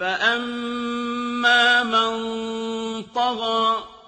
فَأَمَّا مَن طَغَىٰ